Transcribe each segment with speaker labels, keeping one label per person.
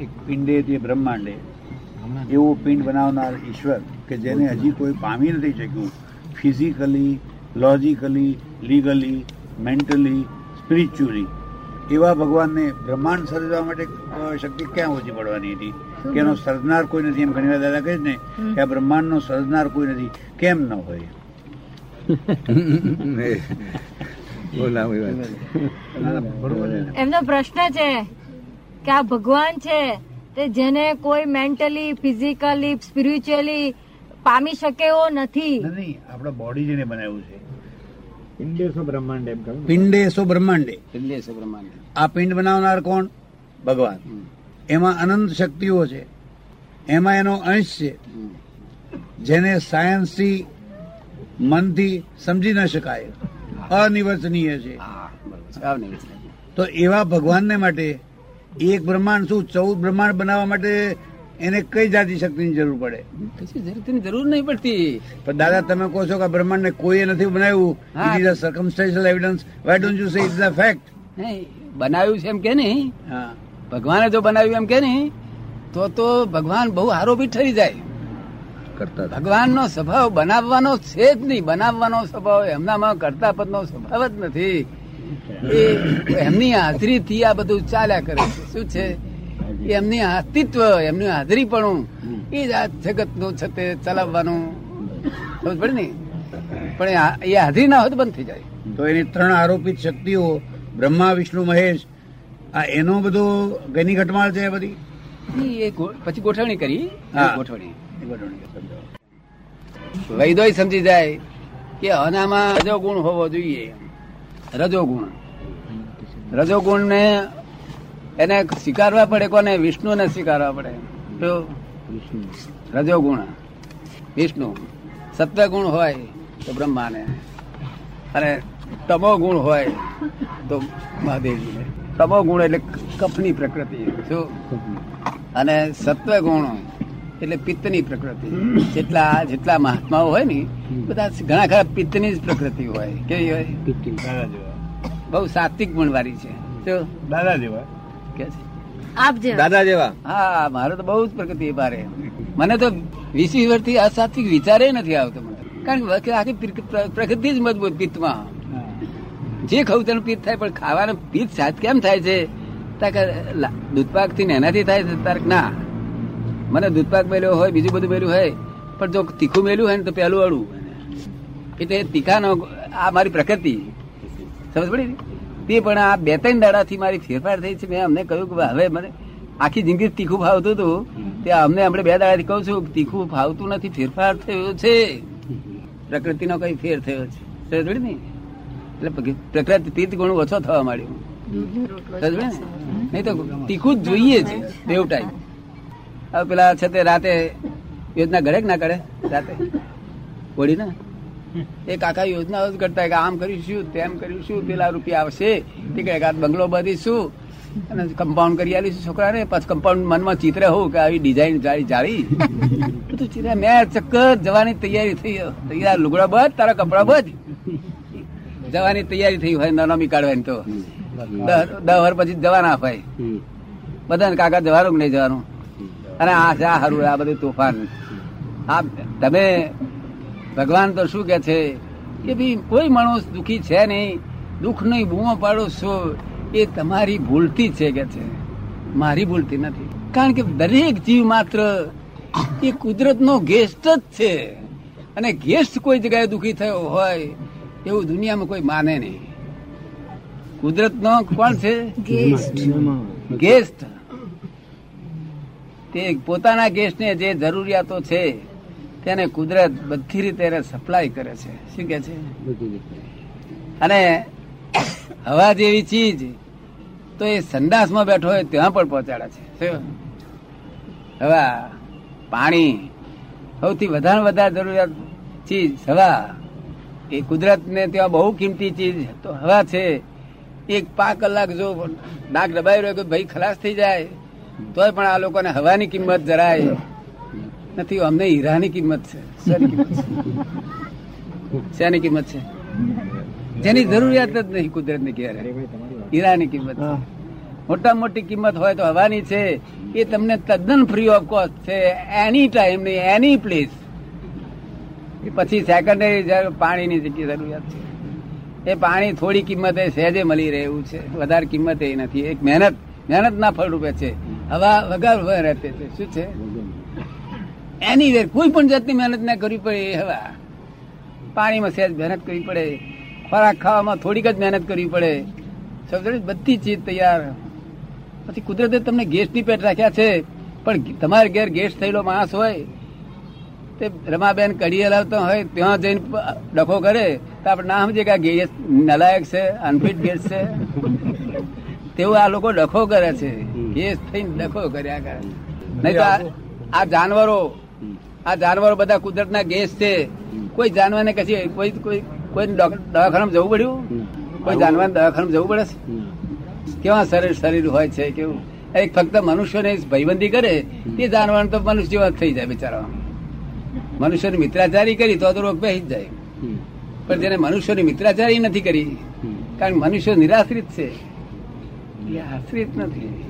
Speaker 1: એક પિંડે તે બ્રહ્માંડે એવું પિંડ બનાવનાર ઈશ્વર કે જેને હજી કોઈ પામી નથી શક્યું. Physically logically legally mentally spiritually એવા ભગવાનને બ્રહ્માંડ સર્જવા માટે શક્તિ ક્યાં ઓછી પડવાની હતી? કે એનો સર્જનાર કોઈ નથી? એમ ઘણી વાર દાદા કહે ને કે આ બ્રહ્માંડનો સર્જનાર કોઈ નથી. કેમ ન હોય?
Speaker 2: એમનો પ્રશ્ન છે. કે આ ભગવાન છે તે જેને કોઈ મેન્ટલી ફિઝિકલી સ્પિરિચ્યુઅલી પામી શકે એવો નથી.
Speaker 1: આપણા બોડી જેને બનાવ્યું છે.
Speaker 3: પિંડેસો બ્રહ્માંડ એમ કહું.
Speaker 1: પિંડે સો બ્રહ્માંડે.
Speaker 4: પિંડેશ બ્રહ્માંડ.
Speaker 1: આ પિંડ બનાવનાર કોણ? ભગવાન. એમાં અનંત શક્તિઓ છે. એમાં એનો અંશ છે. જેને સાયન્સથી મનથી સમજી ન શકાય. અનિવર્ચનીય છે. તો એવા ભગવાનને માટે એક બ્રહ્માંડ શું? ચૌદ બ્રહ્માંડ બનાવવા માટે એને કઈ જાતિ શક્તિની જરૂર પડે?
Speaker 4: પછી જરૂર જરૂર નહીં પડતી.
Speaker 1: પણ દાદા તમે કહો છો કે બ્રહ્માંડને કોઈએ નથી બનાવ્યું. It is a circumstantial evidence why don't you say is a fact
Speaker 4: બનાવ્યું છે એમ કે નહીં.
Speaker 1: હા.
Speaker 4: ભગવાને જો બનાવ્યું એમ કે નહીં તો તો ભગવાન બહુ આરોપી ઠરી જાય.
Speaker 3: કરતા.
Speaker 4: ભગવાનનો સ્વભાવ બનાવવાનો છે જ નહીં. બનાવવાનો સ્વભાવ એમનામાં કરતા કરતાપદનો સ્વભાવ જ નથી. એ એમની હાજરીથી આ બધું ચાલ્યા કરે છે. શું છે? એમની અસ્તિત્વ એમનું હાજરીપણું એ જ આ જગતનું છે તે ચલાવવાનું. સમજ પડે ને? પણ એ હાજરી ના હોય તો બંધ થઈ જાય.
Speaker 1: તો એની ત્રણ આરોપિત શક્તિઓ બ્રહ્મા વિષ્ણુ મહેશ આ એનો બધો ગની ઘટમાળ છે બધી?
Speaker 4: એ પછી ગોઠવણી કરી. ગોઠવણી. વૈદોય સમજી જાય કે અનામાં રજોગુણ હોવો જોઈએ. રજોગુણ. રજોગુણ ને એને સ્વીકારવા પડે, કોને? વિષ્ણુ ને સ્વીકારવા પડે. તો રજોગુણ. વિષ્ણુ. સત્વગુણ હોય તો બ્રહ્માને. અને તમો ગુણ હોય તો મહાદેવજીને. તમો ગુણ એટલે કફની પ્રકૃતિ. શું? અને સત્વ ગુણ એટલે પિત્તની પ્રકૃતિ. જેટલા જેટલા મહાત્માઓ હોય ને, બધા ઘણા ખરા પિત્તની જ પ્રકૃતિ હોય. કેવી હોય? બહુ સાત્વિક ગુણવાળી છે. તો
Speaker 1: દાદા જેવા
Speaker 4: કે છે?
Speaker 2: આપ જે
Speaker 3: દાદા જેવા
Speaker 4: હા મારે તો બહુ જ પ્રકૃતિ ભારે. મને તો વીસ વર્ષથી અસાત્વિક વિચારે નથી આવતો મને. કારણ કે આખી પ્ર- પ્ર- પ્રકૃતિ જ મજબૂત પિત્તમાં. જે ખાવું તેનું પિત્ત થાય પણ ખાવાનું પિત્ત સાત કેમ થાય છે? દૂધપાકથી ને એનાથી થાય છે તાર ના. મને દૂધપાક મેલ્યો હોય બીજું બધું મેલ્યું હોય પણ જો તીખું મેલ્યું હોય ને તો પેલું અડું એટલે તીખાનો આ મારી પ્રકૃતિ સમજ પડી તે પણ આ બે ત્રણ દાડાથી મારી ફેરફાર થઈ છે. મેં અમને કહ્યું કે હવે મને આખી જિંદગી તીખું ફાવતું હતું. તે અમને આપણે બે દાડાથી કહું છું, તીખું ફાવતું નથી, ફેરફાર થયો છે. પ્રકૃતિનો કઈ ફેર થયો છે. સમજ પડી ને? એટલે પ્રકૃ- પ્રકૃતિ તીર્થ ગુણ ઓછો થવા માંડ્યો. સમજ? નહીં તો તીખું જ જોઈએ છે બેવ ટાઈમ. હવે પેલા છે તે રાતે યોજના ઘડે ના કરે રાતે? ઓળી ને? એ કાકા યોજના જ કરતા કે આમ કરીશું તેમ કરીશું પેલા રૂપિયા આવશે. તે કે બંગલો બાંધીશું અને કમ્પાઉન્ડ કરી આવીશું છોકરાને, પછી કમ્પાઉન્ડ મનમાં ચિત્ર હોવું કે આવી ડિઝાઇન જાળી જાળી બધું ચિત્ર, મેં ચક્કર જવાની તૈયારી થઈ, તૈયાર લુગડા બધ, તારા કપડા બધ. જવાની તૈયારી થઈ હોય નોમી કાઢવાની તો. દસ વર પછી જવાના ભાઈ. બધાને કાકા જવાનું કે નહીં જવાનું? અને આ આ હારું, આ બધું તોફાન. આ, તમે ભગવાન તો શું કે છે? કે ભાઈ કોઈ માણસ દુખી છે નહીં દુઃખ નહીં બૂમો પાડો છો એ તમારી ભૂલતી છે કે છે? મારી ભૂલતી નથી. કારણ કે દરેક જીવ માત્ર એ કુદરતનો ગેસ્ટ જ છે. અને ગેસ્ટ કોઈ જગ્યાએ દુખી થયો હોય એવું દુનિયામાં કોઈ માને નહીં. કુદરતનો કોણ છે?
Speaker 2: ગેસ્ટ
Speaker 4: ગેસ્ટ તે પોતાના ગેસ્ટને જે જરૂરિયાતો છે તેને કુદરત બધી રીતે એને સપ્લાય કરે છે. શું કે છે? અને હવા જેવી ચીજ તો એ સંડાસમાં બેઠો હોય ત્યાં પણ પહોંચાડે છે. હવા પાણી સૌથી વધારે વધારે જરૂરિયાત ચીજ હવા. એ કુદરતને ત્યાં બહુ કિંમતી ચીજ તો હવા છે. એક પાંચ કલાક જો નાક દબાઈ રહ્યો કે ભાઈ ખલાસ થઈ જાય તોય પણ આ લોકોને હવાની કિંમત જરાય નથી, અમને હીરાની કિંમત છે. શેની કિંમત છે? જેની જરૂરિયાત જ નહીં કુદરતની ક્યારે. હીરાની કિંમત મોટા મોટી કિંમત હોય તો હવાની છે. એ તમને તદ્દન ફ્રી ઓફ કોસ્ટ છે. એની ટાઈમની એની પ્લેસ પછી સેકન્ડરી પાણીની જેટલી જરૂરિયાત છે. એ પાણી થોડી કિંમતે સહેજે મળી રહેવું છે. વધારે કિંમત એ નથી. એક મહેનત મહેનત ના ફળ રૂપે છે. હવા વગર વગર છે. શું છે? એની વેર કોઈ પણ જાતની મહેનત ના કરવી પડે હવા પાણીમાં સહેજ મહેનત કરવી પડે. ખોરાક ખાવામાં થોડીક જ મહેનત કરવી પડે. સમજો ને? બધી ચીજ તૈયાર. પછી કુદરતે તમને ગેસની પેટ રાખ્યા છે પણ તમારે ઘેર ગેસ થયેલો માણસ હોય તે રમાબેન કઢી હલાવતો હોય ત્યાં જઈને ડખો કરે તો આપણે ના સમજે કે આ ગેસ નલાયક છે અનફિટ ગેસ છે. તેવું આ લોકો ડખો કરે છે. ગેસ થઈને ડખો કર્યા કરે. નહીં તો આ જાનવરો આ જાનવરો બધા કુદરતના ગેસ છે. કોઈ જાનવરને કશી કોઈ કોઈ કોઈ દવાખાનામાં જવું પડ્યું? કોઈ જાનવર દવાખાનામાં જવું પડે? છે કેવા શરીર શરીર હોય છે કેવું? એક ફક્ત મનુષ્યને ભયબંધી કરે તે જાનવર તો મનુષ્ય જેવા થઈ જાય બિચારા મનુષ્યની મિત્રાચારી કરી તો રોગ બેસી જ જાય. પણ જેને મનુષ્યની મિત્રાચારી નથી કરી કારણ કે મનુષ્ય નિરાશ્રિત છે. એ આશ્રિત નથી.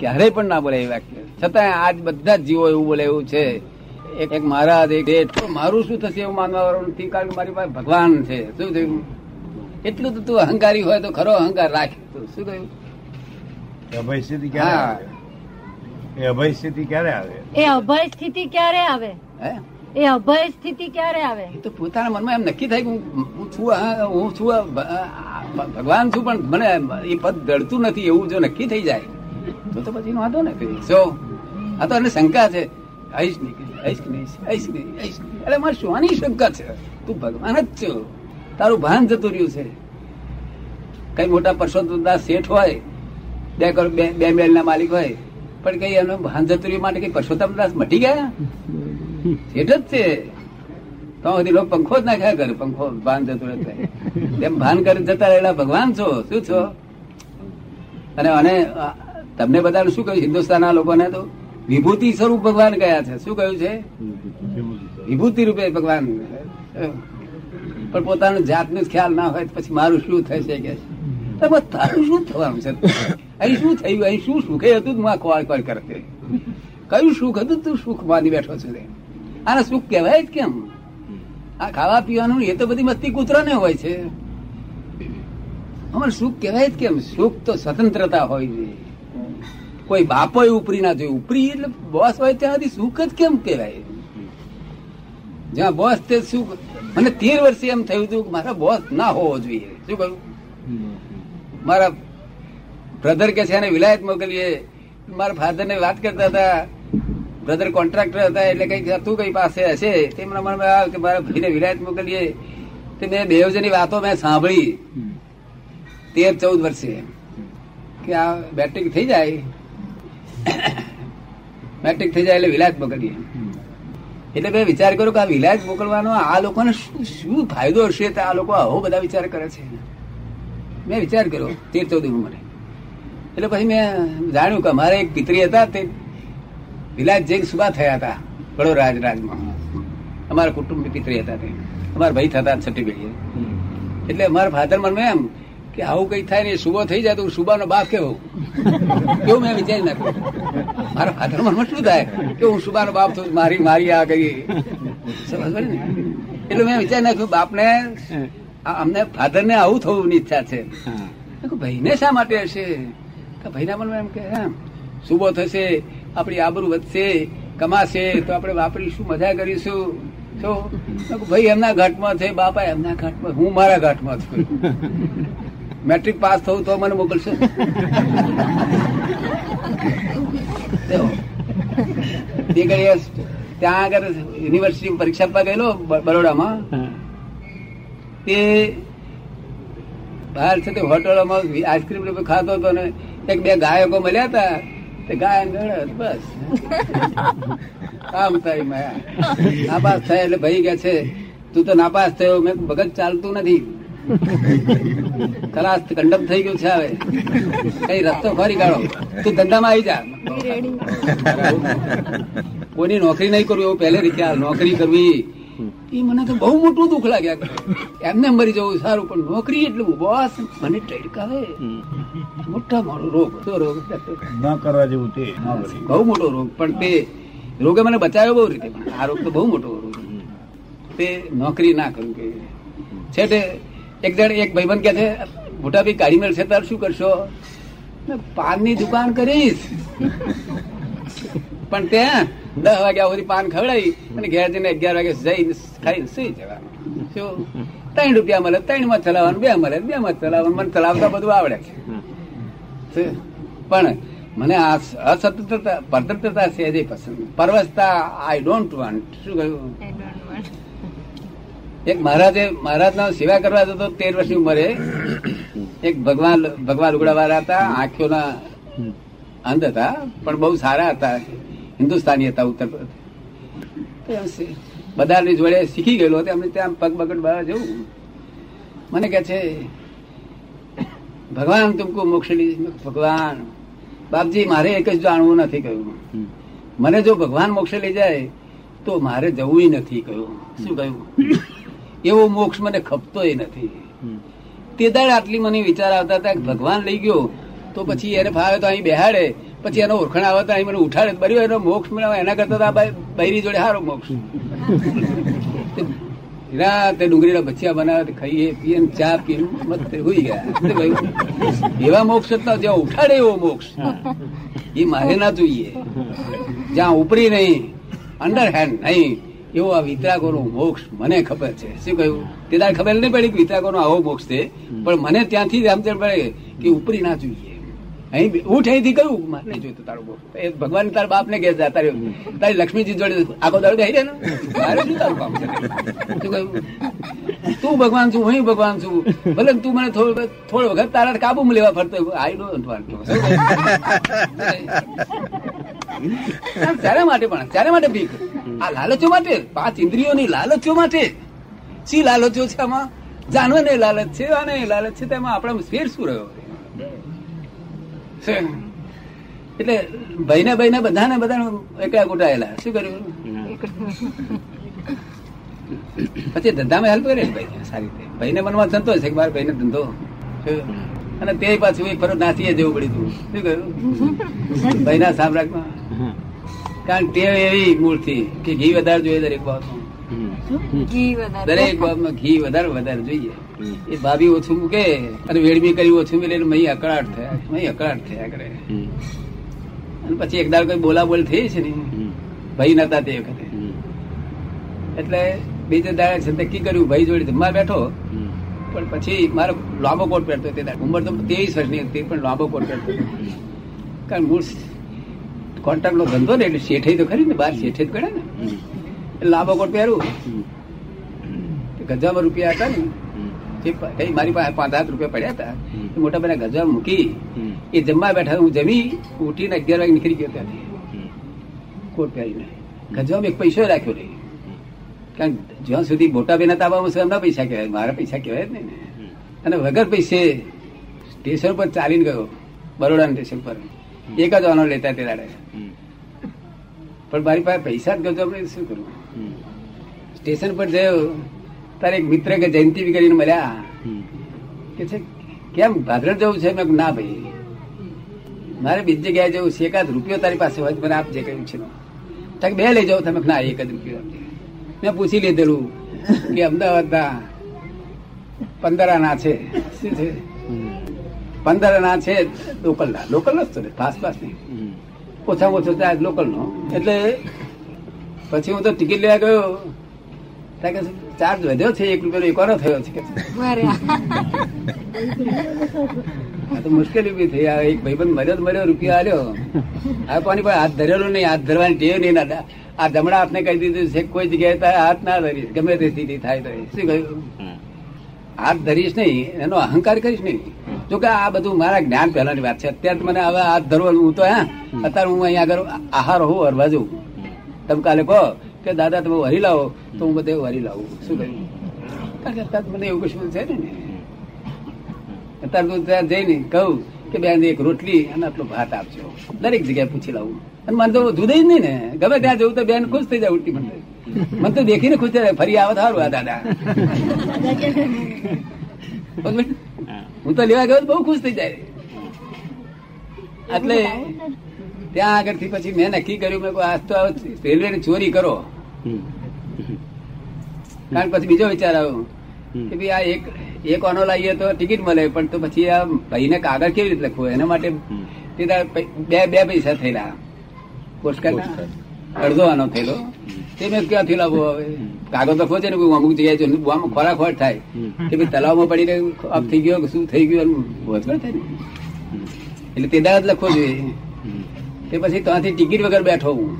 Speaker 4: ક્યારેય પણ ના બોલે એ વાક્ય. છતાં આજ બધા જ જીવો એવું બોલે એવું છે. એક એક મહારાજ એક મારું શું થશે એવું માનવા વાળું નથી કારણ કે મારી પાસે ભગવાન છે. શું થયું? એટલું તો તું અહંકારી હોય તો ખરો અહંકાર રાખ. તું શું થયું?
Speaker 1: અભય સ્થિતિ ક્યારે. આવે? એ અભય સ્થિતિ ક્યારે આવે?
Speaker 2: એ અભય સ્થિતિ ક્યારે આવે?
Speaker 4: હે?
Speaker 2: એ અભય સ્થિતિ ક્યારે આવે?
Speaker 4: એ તો પોતાના મનમાં એમ નક્કી થાય કે હું હું છું હું છું ભગવાન છું પણ મને એ પદ દળતું નથી એવું જો નક્કી થઈ જાય તો તો પછી વાંધો નથી જો આ તો એને શંકા છે. આઈશ નહીં આઈશ નહીં આઈશ નહીં, આઈશ અરે મારે શું આની શંકા છે. તું ભગવાન જ છો. તારું ભાન જતું રહ્યું છે. કઈ મોટા પરસોત્તમદાસ શેઠ હોય, બે કરોડ, બે બે મેલના માલિક હોય, પણ કઈ એનું ભાન જતું રહ્યું માટે કઈ પરસોત્તમદાસ મટી ગયા? શેઠ જ છે. તો બધી લોકો પંખો જ નાખ્યા કરે, પંખો, ભાન જતું રહે તેમ ભાન કરી જતા રહેલા ભગવાન છો. શું છો? અને અને તમને બધાને શું કહ્યું? હિન્દુસ્તાનના લોકોને તો? વિભૂતિ સ્વરૂપ ભગવાન ગયા છે. શું કહ્યું છે? વિભૂતિ રૂપે ભગવાન પણ પોતાનો જાતનો જ ખ્યાલ ના હોય પછી મારું શું થશે કે તારું શું થવાનું છે? અહીં શું થયું? અહીં શું સુખે હતું? તું આ કોળ કોળ કરતે. કયું સુખ હતું? તું સુખ માની બેઠો છે આને સુખ કહેવાય જ કેમ? આ ખાવા પીવાનું એ તો બધી મસ્તી કૂતરાને હોય છે. અમારે સુખ કહેવાય જ કેમ? સુખ તો સ્વતંત્રતા હોય છે. કોઈ બાપો ઉપરી ના જોઈએ ઉપરી એટલે બોસ હોય ત્યાં સુધી સુખ જ કેમ કહેવાય? જ્યાં બોસ તે સુખ મને તેર વર્ષે એમ થયું હતું મારા બોસ ના હોવો જોઈએ. શું કહ્યું? મારા બ્રધર કે છે એને વિલાયત મોકલીએ. મારા ફાધર ને વાત કરતા હતા. બ્રધર કોન્ટ્રાક્ટર હતા એટલે કંઈક હતું, કઈ પાસે હશે. તેમના મનમાં આવ્યું કે મારા ભાઈને વિલાયત મોકલીએ. તે મેં બેવજની વાતો મેં સાંભળી. તેર ચૌદ વર્ષે. કે આ બેટિંગ થઈ જાય? મેટ્રિક થઈ જાય એટલે વિલાયત મોકલીએ એટલે મેં વિચાર કર્યો કે આ વિલાયત મોકલવાનો આ લોકોને શું ફાયદો હશે તો આ લોકો આવો બધા વિચાર કરે છે. મેં વિચાર કર્યો તેર ચૌદ ઉંમરે. એટલે પછી મેં જાણ્યું કે અમારે એક પિતરી હતા તે વિલાયત જૈન સુભા થયા હતા વડોદરા રાજમાં. અમારા કુટુંબ પિતરી હતા તે. અમારા ભાઈ થતા છઠ્ઠી પેઢી એટલે અમારા ફાધર મને એમ કે આવું કઈ થાય ને સુબો થઈ જાય તો સુબાનો બાપ કેવો? કેવું મેં વિચારી નાખ્યું? મારા ફાધર મનમાં શું થાય? કે હું સુબાનો બાપ છું, મારી મારી આ કરી સમજ પડે ને? એટલે મેં વિચારી નાખ્યું, બાપને અમને ફાધર ને આવું થવું ઈચ્છા છે. ભાઈને શા માટે હશે? તો ભાઈના મનમાં એમ કે, હા, સુબો થશે, આપણી આબરૂ વધશે, કમાશે, તો આપણે વાપરીશું મજા કરીશું? તો ભાઈ, એમના ઘાટમાં છે, બાપા, એમના ઘાટમાં, હું મારા ઘાટમાં છું. મેટ્રિક પાસ થવું તો મને મોકલશે તે ત્યાં આગળ યુનિવર્સિટી પરીક્ષા આપવા ગયેલો બરોડામાં. તે બહાર છે તે હોટલોમાં આઈસ્ક્રીમ ખાતો હતો ને એક બે ગાયકો મળ્યા હતા. તે ગાયન બસ. કામ થાય માયા. નાપાસ થાય એટલે ભાઈ કે છે તું તો નાપાસ થયો મેં ભગત ચાલતું નથી. ખલાસ કંડમ થઈ ગયું છે હવે. કઈ રસ્તો ફરી કાઢો. તું ધંધામાં આવી જા. કોઈની નોકરી નહીં કરવી એવું પહેલે રીતે નોકરી કરવી. એ મને તો બહુ મોટું દુઃખ લાગ્યા. એમને મરી જવું સારું પણ નોકરી એટલું બોસ મને ટડકાવે. મોટા મોટો રોગ શું રોગ
Speaker 1: ન કરવા જેવું તે
Speaker 4: બહુ મોટો રોગ. પણ તે રોગે મને બચાવ્યો બહુ રીતે. પણ આ રોગ તો બહુ મોટો રોગ તે નોકરી ના કરું કે છે તે એક જણ એક ભાઈબંધ કે છે, મોટા ભાઈ કાઢી મળશે તાર શું કરશો? પાનની દુકાન કરીશ. પણ ત્યાં દસ વાગ્યા સુધી પાન ખવડાવી અને ઘેર જઈને અગિયાર વાગે જઈને ખાઈ સુઈ જવાનું. શું? ત્રણ રૂપિયા મળે, ત્રણમાં ચલાવવાનું, બે મળે, બે માં ચલાવવાનું. મને ચલાવતા બધું આવડે. છે. પણ મને આ અસ્વતંત્રતા પરતંત્રતા છે જે પસંદ. પરવસતા આઈ ડોન્ટ વોન્ટ શું કહ્યું? એક મહારાજે મહારાજના સેવા કરવા જતો તેર વર્ષની ઉંમરે. એક ભગવાન ભગવાન લુગડા વાળા હતા, આંખોના અંધ હતા, પણ બહુ સારા હતા. હિન્દુસ્તાની હતા, ઉત્તર બધાની જોડે શીખી ગયેલો હતો, એમને ત્યાં પગ બગડ બહાર જવું. મને કે છે, ભગવાન, તુમકુ મોક્ષ ભગવાન. બાપજી, મારે એક જ જાણવું નથી કહ્યું. મને જો ભગવાન મોક્ષ લઈ જાય, તો મારે જવું નથી કહ્યું. શું કહ્યું? એવો મોક્ષ મને ખપતોય નથી. તે દાડ આટલી મને વિચાર આવતા હતા ભગવાન લઈ ગયો તો પછી એને ફાવે તો અહીં બેહાડે પછી એનો ઓળખાણ આવે તો અહીં મને ઉઠાડે. બર્યો એનો મોક્ષ મેળવે એના કરતા તો આ બૈરી જોડે સારો મોક્ષ. રાતે ડુંગળીના બચ્ચિયા બનાવે ખાઈએ પીએ ચા પીએ મત મસ્ત હોઈ ગયા. એવા મોક્ષ હતા જ્યાં ઉઠાડે એવો મોક્ષ. એ મારે ના જોઈએ. જ્યાં ઉપરી નહીં અંડર હેન્ડ નહીં. એવો આ વિતરાગોનો મોક્ષ મને ખબર છે. શું કહ્યું? તે તારે ખબર નહીં પડી કે વિતરાગોનો આવો મોક્ષ છે? પણ મને ત્યાંથી જ સમજણ પડે કે ઉપરી ના જોઈએ. અહીં ઉઠ અહીંથી કહ્યું મારે જોઈતું તારું મોક્ષ. એ ભગવાન તારા બાપ ને કે તારે તારી લક્ષ્મીજી જોડે આખો દાડો રહે ને મારે શું તારું કામ છે? શું કહ્યું? તું ભગવાન છું હું ભગવાન છું. ભલે તું મને થોડો થોડો વખત તારા કાબુમાં લેવા ફરતો આઈ ડોન્ટ વાન્ટ ત્યારે માટે પણ ત્યારે માટે ભીખ. આ લાલચો માટે? પાંચ ઇન્દ્રિયોની લાલચો માટે? શી લાલચો છે આમાં? જાનવરને લાલચ છે અને લાલચ છે તેમાં આપણે ફેર શું રહ્યો. એટલે ભાઈ ને બધાને બધા એકલા ગોટાયેલા શું કર્યું? પછી ધંધામાં હેલ્પ કરે ભાઈ સારી રીતે. ભાઈને મનમાં ધંધો છે કે મારા ભાઈને ધંધો? અને તે પાછું એક ફરજ નાસીએ જવું પડ્યું તું શું કહ્યું ભાઈના સામ્રાજ્યમાં? કારણ કે ટેવ એવી મૂળથી કે ઘી વધારે જોઈએ દરેક બાબતમાં.
Speaker 2: ઘી
Speaker 4: દરેક બાબતમાં ઘી વધારે વધારે જોઈએ. એ ભાભી ઓછું મૂકે અને વેડમી કરી ઓછું મિલે મહી અકળાટ થયા. મહી અકળાટ થયા કરે. અને પછી એક દાડ કોઈ બોલા બોલ થઈ છે ને ભાઈ નતા તે વખતે. એટલે બીજે દાડે છે નક્કી કર્યું? ભાઈ જોડે જમવા બેઠો. પણ પછી મારો લાંબો કોટ પહેરતો તે. ઉંમર તો ત્રેવીસ વર્ષની હતી પણ લાંબો કોટ પહેરતો. કારણ મૂળ કોન્ટ્રાક્ટ નો ધંધો ને એટલે શેઠે તો ખરી ને બાર શેઠે જ કરે ને. લાંબો કોટ પહેરું. ગજામાં રૂપિયા હતા ને. જે મારી પાસે પાંચ હાથ રૂપિયા પડ્યા હતા. એ મોટા ભાઈ ગજા મૂકી એ જમવા બેઠા હું જમી ઉઠીને અગિયાર વાગે નીકળી ગયો ત્યાંથી. કોટ પહેરીને. ગજામાં એક પૈસો રાખ્યો નહીં. કારણ જ્યાં સુધી મોટા બેના તાબામાં છે, એમના પૈસા કહેવાય, મારા પૈસા કહેવાય જ નહીં ને. અને વગર પૈસે સ્ટેશન પર ચાલીને ગયો બરોડા સ્ટેશન પર. એક જ આનો લેતા તે દાડે. પણ મારી પાસે પૈસા જ ગયો આપણે શું કરવું સ્ટેશન પર જયો તારે એક મિત્ર કે જયંતિ બી કરીને મળ્યા. કે છે કેમ ભાદરણ જવું છે? મેં ના ભાઈ. મારે બીજી જગ્યાએ જવું છે. એકાદ રૂપિયો તારી પાસે હોય મને આપજે કહ્યું છે. તક બે લઈ જાઓ. તમે ના એક જ રૂપિયો આપજે. મેં પૂછી લીધેલું કે અમદાવાદના પંદર આના છે. શું છે? પંદર ના છે લોકલના. લોકલ જ તો ફાસ્ટ પાસ પાસ નહીં ઓછામાં ઓછો ચાર્જ લોકલ નો એટલે પછી હું તો ટિકિટ લેવા ગયો. ત્યાં કે ચાર્જ વધ્યો છે એક રૂપિયાનો એકોનો થયો છે કે આ તો મુશ્કેલી ઊભી થઈ. આ એક ભાઈબંધ મર્યો તો મર્યો રૂપિયા આલ્યો. આ કોની પણ હાથ ધરેલો નહીં હાથ ધરવાની ટેવ નહીં. ના આ જમણા હાથને કહી દીધું છે કોઈ જગ્યાએ તારે હાથ ના ધરીશ. ગમે તે સ્થિતિ થાય તો. શું કહ્યું? હાથ ધરીશ નહીં એનો અહંકાર કરીશ નહીં. જો કે આ બધું મારા જ્ઞાન પહેલાની વાત છે. અત્યારે મને હવે હાથ ધરવાનું હું તો હા? અત્યારે હું અહીંયા આગળ આહાર હોઉં હરવા જઉં. તમે કાલે કહો કે દાદા તમે વરી લાવો. તો હું બધે વરી લાવું. શું કહ્યું? કારણ કે અત્યારે મને એવું કશું છે ને અત્યારે તું ત્યાં જઈને કહું કે બેન એક રોટલી અને આટલો ભાત આપજો. દરેક જગ્યાએ પૂછી લાવું. અને મને તો જુદા જ નહીં ને. ગમે ત્યાં જવું તો બેન ખુશ થઈ જાય ઉલટી મને મને તો દેખીને ખુશ થાય ફરી આવે સારું આ દાદા? હું તો લેવા ગયો બહુ ખુશ થઈ જાય. એટલે ત્યાં આગળથી પછી મેં નક્કી કર્યું મેં આજ તો રેલવે ની ચોરી કરો. કારણ પછી બીજો વિચાર આવ્યો કે ભાઈ આ એક એક ઓનો લાવીએ તો ટિકિટ મળે પણ તો પછી આ ભાઈને કાગળ કેવી રીતે લખવું? એના માટે બે બે પૈસા થયેલા. પોસ્ટકાર્ડ. અડધો આનો થયેલો. તે મેં ક્યાંથી લાવો હવે? કાગળ તો ખોજે ને અમુક જગ્યાએ જો આમાં ખોરાક ખોટ થાય. કે ભાઈ તલાવમાં પડીને અપ થઈ ગયો શું થઈ ગયું એનું વચમાં થાય ને. એટલે તે દાડે લખવો જોઈએ. તે પછી ત્યાંથી ટિકિટ વગર બેઠો હું.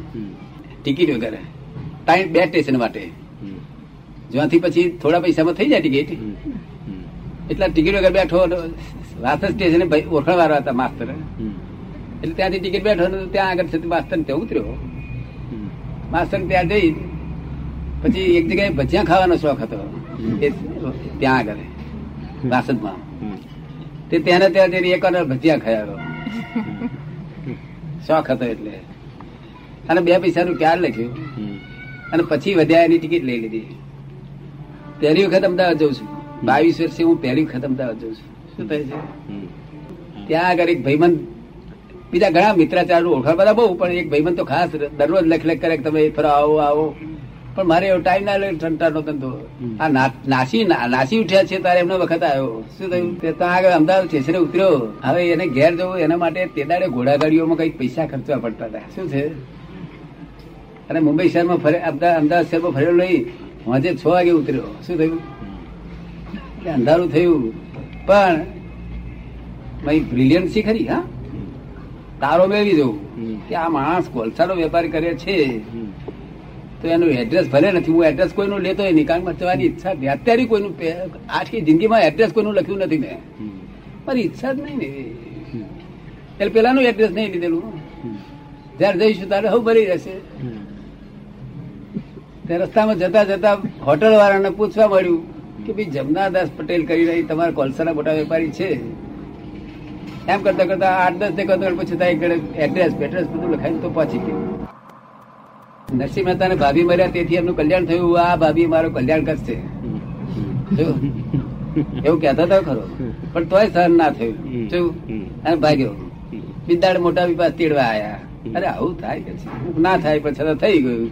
Speaker 4: ટિકિટ વગર. ટાઈમ બે સ્ટેશન માટે. જ્યાંથી પછી થોડા પૈસામાં થઈ જાય ટિકિટ. એટલા ટિકિટ વગર બેઠો રાત સ્ટેશને ઓળખાણ વાળા હતા માસ્તર. એટલે ત્યાંથી ટિકિટ બેઠો ત્યાં આગળ માસ્તર ત્યાં ઉતર્યો. માસ્તર ત્યાં જઈ પછી એક જગ્યાએ ભજીયા ખાવાનો શોખ હતો. એ ત્યાં આગળ. વાસદમાં તે ત્યાં ત્યાં જઈને એક વાર ભજીયા ખાયા. શોખ હતો એટલે. અને બે પૈસાનું ક્યારે લખ્યું? અને પછી વધ્યા એની ટિકિટ લઈ લીધી. પહેલી વખત અમદાવાદ જઉં છું. બાવીસ વર્ષે હું પહેલી વખત અમદાવાદ જઉં છું. શું થાય છે? ત્યાં આગળ એક ભાઈબંધ બીજા ઘણા મિત્રાચાર ઓળખાણ બધા બહુ પણ એક ભાઈબંધ તો ખાસ દરરોજ લખ લખ કરે કે તમે ફરો આવો આવો. પણ મારે એવો ટાઈમ ના લે ઠંટાનો ધંધો. આ નાસી નાસી ઉઠ્યા છે તારે એમનો વખત આવ્યો. શું થયું? તે ત્યાં આગળ અમદાવાદ સ્ટેશને ઉતર્યો. હવે એને ઘેર જવું એના માટે તે દાડે ઘોડાગાડીઓમાં કઈ પૈસા ખર્ચવા પડતા હતા. શું છે? અને મુંબઈ શહેરમાં ફરે અમદાવાદ શહેરમાં ફરેલો નહીં. વાંચે છ વાગે ઉતર્યો. શું થયું? અંધારું થયું. પણ મારી બ્રિલિયન્સી ખરી હા? તારો મેળવી દઉં. કે આ માણસ કોલસાનો વેપાર કરે છે. તો એનું એડ્રેસ ભલે નથી. હું એડ્રેસ કોઈનું લેતો નહીં કારણ કે તમારી ઈચ્છા નથી. અત્યારે કોઈનું આખી જિંદગીમાં એડ્રેસ કોઈનું લખ્યું નથી મેં. મારી ઈચ્છા જ નહીં ને. એટલે પેલાનું એડ્રેસ નહીં લીધેલું. જયારે જઈશું ત્યારે હવે ભરી રહેશે. તે રસ્તામાં જતા જતા હોટલ વાળાને પૂછવા મળ્યું કે ભાઈ જમનાદાસ પટેલ કરી રહી તમારા કોલસાના મોટા વેપારી છે. એમ કરતા કરતા આઠ દસ દેખો તો પછી ત્યાં એક એડ્રેસ બેડ્રેસ બધું લખાયું તો પહોંચી ગયું. નરસિંહ મહેતા ને ભાભી મર્યા, તેથી એમનું કલ્યાણ થયું. આ ભાભી મારું કલ્યાણ કરશે એવું કહેતા હતા ખરો. પણ તોય સહન ના થયું. શું અને ભાગ્યો. બિદાડ મોટા વિપાસ તેડવા આયા. અરે, આવું થાય કે ના થાય, પણ છતાં થઈ ગયું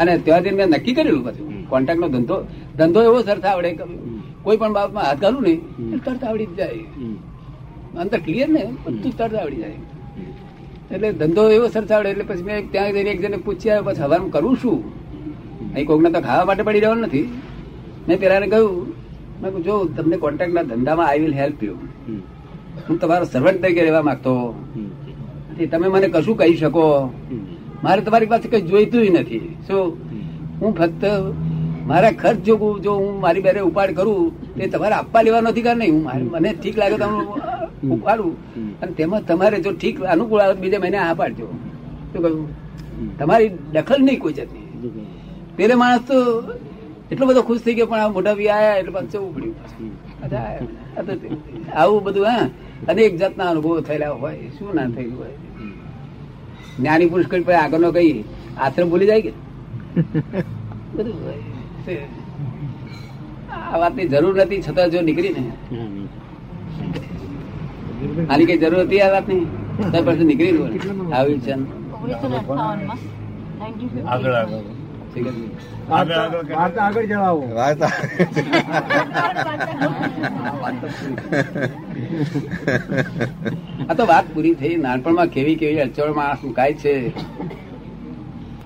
Speaker 4: અને ત્યાંથી મેં નક્કી કરેલું પછી. કોન્ટ્રાક્ટ નો ધંધો ધંધો એવો સરસ આવડે કોઈ પણ બાબતમાં હાથ ઘાલું નહીં. તરત આવડી જ જાય. અંદર ક્લિયર ને, બધું તરત આવડી જાય. એટલે ધંધો એવો સરસ આવડે એટલે પછી મેં ત્યાં જઈને એક જણે પૂછ્યા પછી હવાનું કરું શું? અહીં કોકને તો ખાવા માટે પડી રહેવાનું નથી. મેં પેલાને કહ્યું, મેં જો તમને કોન્ટ્રાક્ટના ધંધામાં આઈ વિલ હેલ્પ યુ હું તમારો સર્વન્ટ તરીકે રહેવા માંગતો. તમે મને કશું કહી શકો? મારે તમારી પાસે કઈ જોઈતું નથી. શું હું ફક્ત મારા ખર્ચ જો જો હું મારી બેરે ઉપાડ કરું, તે તમારે આપવા લેવા નથી કારણ નહીં. હું મને ઠીક લાગે તો હું ઉપાડું અને તેમાં તમારે જો ઠીક અનુકૂળ આવે બીજા મહિને આ પાડજો. શું કહ્યું? તમારી દખલ નહીં કોઈ જાતની. પેલે માણસ તો એટલો બધો ખુશ થઈ ગયો પણ આ મોટા બી આયા એટલે પાછું જવું પડ્યું? આવું બધું હા. અનેક જાતના અનુભવો થયેલા હોય. શું ના થયું હોય? જ્ઞાની પુરુષ કઈ પછી આગળનો કઈ આશ્રમ ભૂલી જાય કે? બધું આ વાતની જરૂર નથી છતાં જો નીકળી ને આની કઈ જરૂર હતી આ વાતની? તો પછી નીકળી ગયું. આવી છે.
Speaker 1: આગળ આગળ. આગળ આગળ
Speaker 3: વાત આગળ. ચલાવો વાત
Speaker 4: આ તો વાત પૂરી થઈ. નાનપણમાં કેવી કેવી અચોળ માણસ મુકાય છે?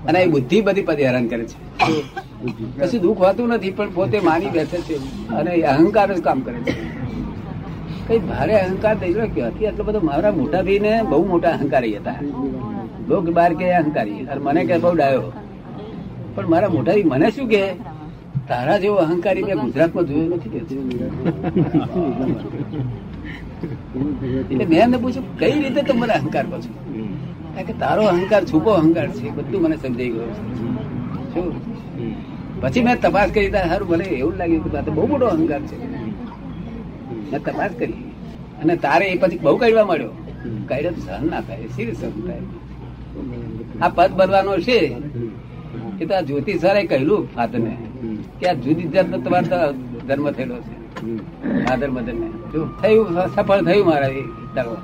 Speaker 4: અને એ બુદ્ધિ બધી પદ હેરાન કરે છે. પછી દુઃખ હોતું નથી પણ પોતે માની બેસે છે. અને એ અહંકાર જ કામ કરે છે. કઈ ભારે અહંકાર થઈ ગયો ક્યાંથી આટલો બધો મારા મોટા ભાઈને બહુ મોટા અહંકારી હતા. લોક બાર કે અહંકારી. અને મને કે બહુ ડાયો. પણ મારા મોટા ભાઈ મને શું કે? તારા જેવો અહંકારી મેં ગુજરાતમાં જોયો નથી કે એટલે મેં એમને પૂછ્યું, કઈ રીતે તમે મને અહંકાર કારણ કે તારો અહંકાર, છુપો અહંકાર છે બધું મને સમજાઈ ગયું શું? પછી મેં તપાસ કરી ત્યારે સારું ભલે એવું લાગ્યું કે બહુ મોટો અહંકાર છે. મેં તપાસ કરી. અને તારે એ પછી બહુ કાઢવા માંડ્યો. કાઢ્યો સહન ના થાય સિરિયસ થાય. આ પદ બનવાનો છે એ તો આ જ્યોતિષારે કહેલું ફાધર ને
Speaker 3: હમ.
Speaker 4: કે આ જુદી જાતનો તમારો ધર્મ થયેલો છે. ફાધર મધર ને થયું સફળ થયું મારા એ દાડો